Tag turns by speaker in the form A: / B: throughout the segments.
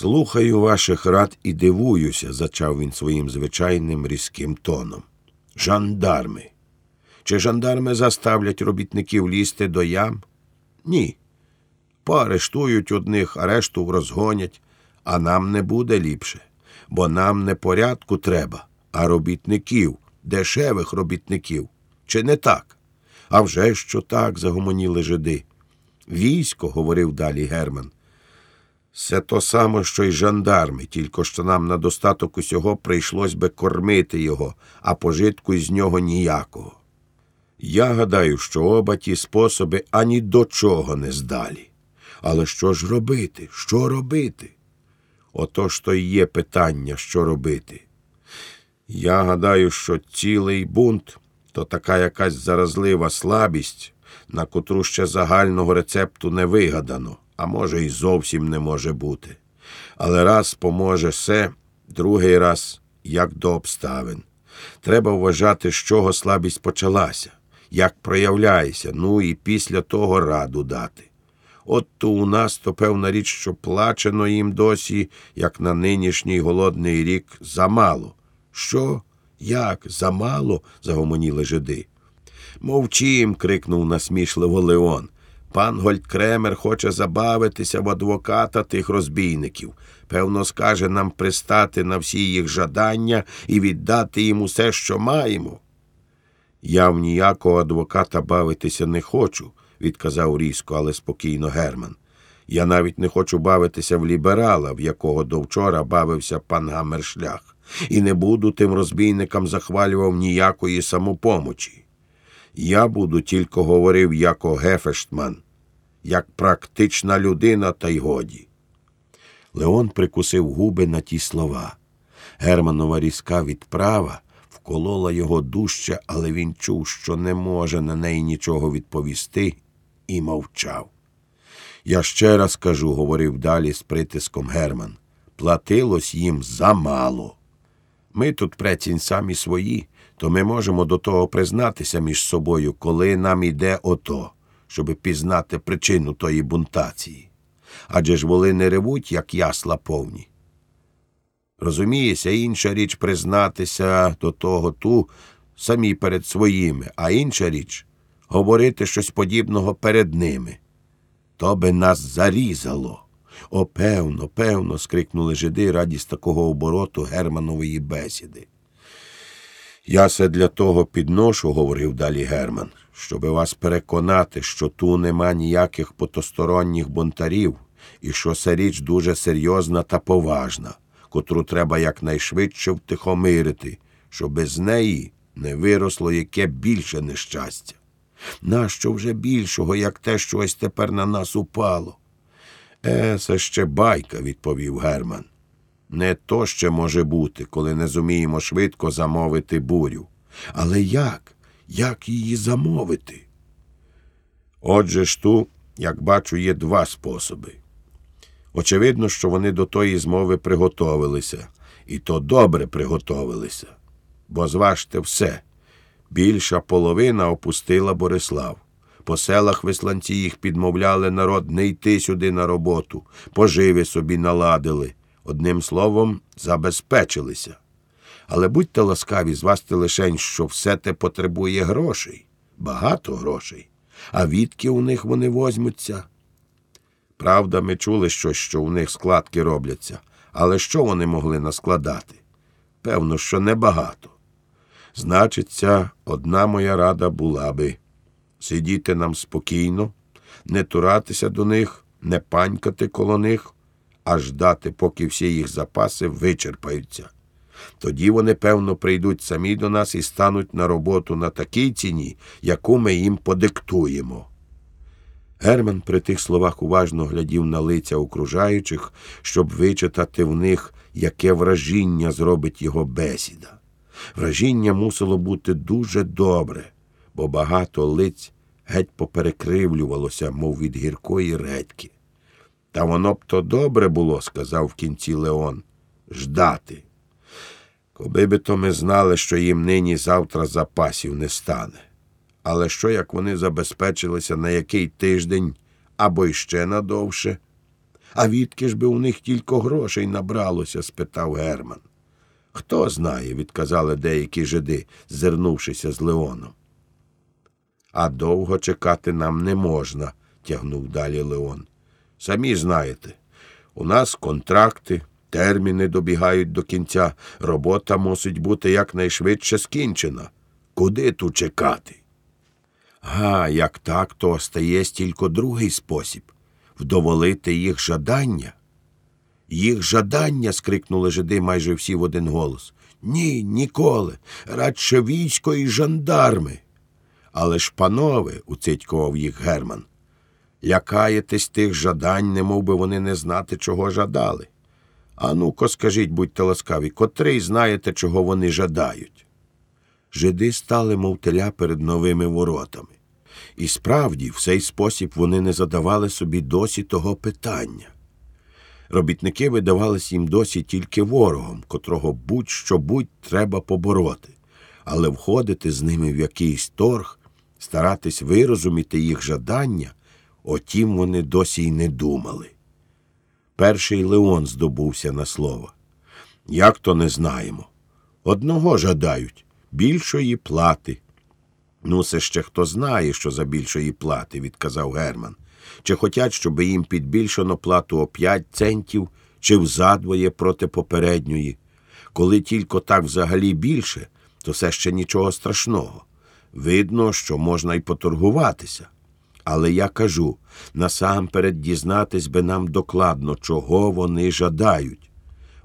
A: Слухаю ваших рад і дивуюся, зачав він своїм звичайним різким тоном. Жандарми. Чи жандарми заставлять робітників лізти до ям? Ні. Поарештують одних, а решту розгонять, а нам не буде ліпше, бо нам не порядку треба, а робітників, дешевих робітників. Чи не так? А вже що так, загомоніли жиди. Військо, говорив далі Герман. Це то саме, що й жандарми, тільки що нам на достаток усього прийшлось би кормити його, а пожитку із нього ніякого. Я гадаю, що оба ті способи ані до чого не здалі. Але що ж робити? Що робити? Отож то й є питання, що робити. Я гадаю, що цілий бунт то така якась заразлива слабість, на котру ще загального рецепту не вигадано, а може, й зовсім не може бути. Але раз поможе все, другий раз як до обставин. Треба вважати, з чого слабість почалася, як проявляється, ну і після того раду дати. От то у нас то певна річ, що плачено їм досі, як на нинішній голодний рік, замало. Що? Як? Замало? загомоніли жиди. Мовчим. крикнув насмішливо Леон. Пан Гольдкремер хоче забавитися в адвоката тих розбійників. Певно, скаже нам пристати на всі їх жадання і віддати їм усе, що маємо. Я в ніякого адвоката бавитися не хочу, відказав різко, але спокійно Герман. Я навіть не хочу бавитися в ліберала, в якого до вчора бавився пан Гамершлях, і не буду тим розбійникам захвалював ніякої самопомочі. Я буду тільки говорив як Гефештман, як практична людина, та й годі. Леон прикусив губи на ті слова. Германова різка відправа вколола його дужче, але він чув, що не може на неї нічого відповісти, і мовчав. Я ще раз кажу, говорив далі з притиском Герман, платилось їм замало. Ми тут прецінь самі свої, то ми можемо до того признатися між собою, коли нам іде ото, щоби пізнати причину тої бунтації. Адже ж воли не ревуть, як ясла повні. Розумієся, інша річ признатися до того ту самі перед своїми, а інша річ говорити щось подібного перед ними. То би нас зарізало. О, певно, певно. скрикнули жиди раді з такого обороту Германової бесіди. Я се для того підношу, говорив далі Герман, щоби вас переконати, що ту нема ніяких потосторонніх бунтарів і що це річ дуже серйозна та поважна, котру треба якнайшвидше втихомирити, щоб без неї не виросло яке більше нещастя. Нащо вже більшого, як те, що ось тепер на нас упало? Е, це ще байка, відповів Герман. Не то ще може бути, коли не зуміємо швидко замовити бурю. Але як? Як її замовити? Отже ж ту, як бачу, є два способи. Очевидно, що вони до тої змови приготовилися, і то добре приготовилися. Бо зважте все. Більша половина опустила Борислав. По селах висланці їх підмовляли народ не йти сюди на роботу, поживи собі наладили. Одним словом, забезпечилися. Але будьте ласкаві, звасти лишень, що все те потребує грошей, багато грошей. А відки у них вони возьмуться? Правда, ми чули щось, що у них складки робляться, але що вони могли наскладати? Певно, що небагато. Значиться, одна моя рада була би сидіти нам спокійно, не туратися до них, не панькати коло них, а ждати, поки всі їх запаси вичерпаються. Тоді вони, певно, прийдуть самі до нас і стануть на роботу на такій ціні, яку ми їм подиктуємо. Герман при тих словах уважно глядів на лиця окружаючих, щоб вичитати в них, яке вражіння зробить його бесіда. Вражіння мусило бути дуже добре, бо багато лиць геть поперекривлювалося, мов від гіркої редьки. Та воно б то добре було, сказав в кінці Леон, ждати. Коби би то ми знали, що їм нині завтра запасів не стане. Але що, як вони забезпечилися на який тиждень або іще надовше? А відки ж би у них тільки грошей набралося? спитав Герман. Хто знає, відказали деякі жиди, зернувшися з Леоном. А довго чекати нам не можна, тягнув далі Леон. Самі знаєте, у нас контракти, терміни добігають до кінця, робота мусить бути якнайшвидше скінчена. Куди тут чекати? Га, як так, то остає тільки другий спосіб вдоволити їх жадання. Їх жадання. скрикнули жиди майже всі в один голос. Ні, ніколи. Радше військо і жандарми. Але ж, панове, уцитькував їх Герман, лякаєтесь тих жадань, немов би вони не знати, чого жадали. А ну-ко, скажіть, будьте ласкаві, котрий знаєте, чого вони жадають? Жиди стали, мов теля перед новими воротами. І справді, в цей спосіб вони не задавали собі досі того питання. Робітники видавались їм досі тільки ворогом, котрого будь-що будь треба побороти, але входити з ними в якийсь торг, старатись вирозуміти їх жадання, отім вони досі й не думали. Перший Леон здобувся на слово. Як то не знаємо. Одного жадають більшої плати. Ну, це ще хто знає, що за більшої плати, відказав Герман. Чи хотять, щоб їм підбільшено плату о п'ять центів, чи взадвоє проти попередньої. Коли тільки так взагалі більше, то це ще нічого страшного. Видно, що можна й поторгуватися. Але я кажу насамперед дізнатись би нам докладно, чого вони жадають.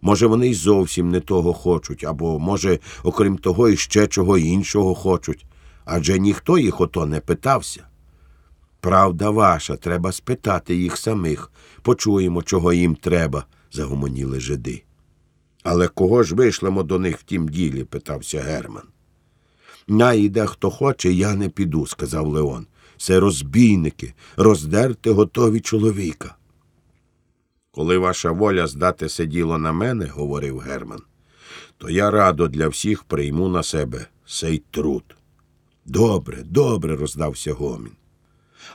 A: Може, вони й зовсім не того хочуть, або, може, окрім того, іще чого іншого хочуть, адже ніхто їх ото не питався. Правда ваша, треба спитати їх самих, почуємо, чого їм треба, загомоніли жиди. Але кого ж вишлемо до них в тім ділі? питався Герман. Найде хто хоче, я не піду, сказав Леон. Це розбійники, роздерти готові чоловіка. Коли ваша воля здати це діло на мене, говорив Герман, то я радо для всіх прийму на себе цей труд. Добре, добре, роздався гомін.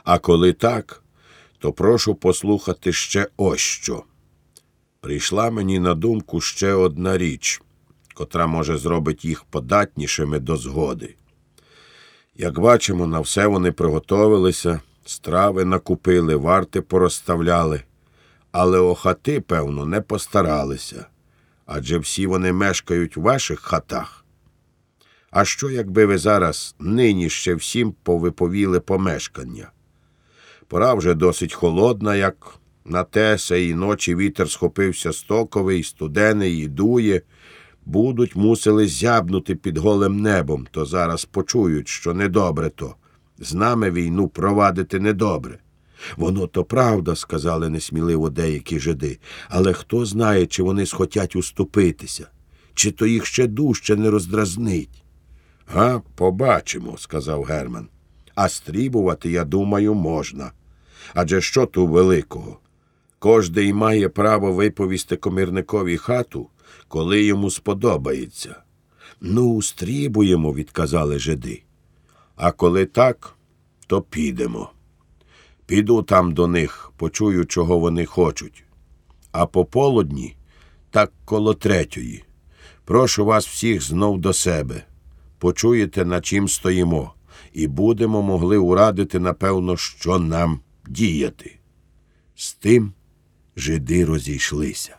A: А коли так, то прошу послухати ще ось що. Прийшла мені на думку ще одна річ, котра може зробити їх податнішими до згоди. Як бачимо, на все вони приготовилися, страви накупили, варти порозставляли, але о хати, певно, не постаралися, адже всі вони мешкають у ваших хатах. А що, якби ви зараз нині ще всім повиповіли помешкання? Пора вже досить холодна, як на те сеї ночі вітер схопився стоковий, студений і дує, будуть мусили зябнути під голим небом, то зараз почують, що недобре то. З нами війну провадити недобре. Воно то правда, сказали несміливо деякі жиди, але хто знає, чи вони схотять уступитися, чи то їх ще дужче не роздразнить. Га, побачимо, сказав Герман. А стрібувати, я думаю, можна. Адже що ту великого? Кожний має право виповісти комірникові хату, коли йому сподобається. Ну, стрібуємо, відказали жиди. А коли так, то підемо. Піду там до них, почую, чого вони хочуть. А пополудні, так коло третьої. Прошу вас всіх знов до себе. Почуєте, на чим стоїмо, і будемо могли урадити, напевно, що нам діяти. З тим жиди розійшлися.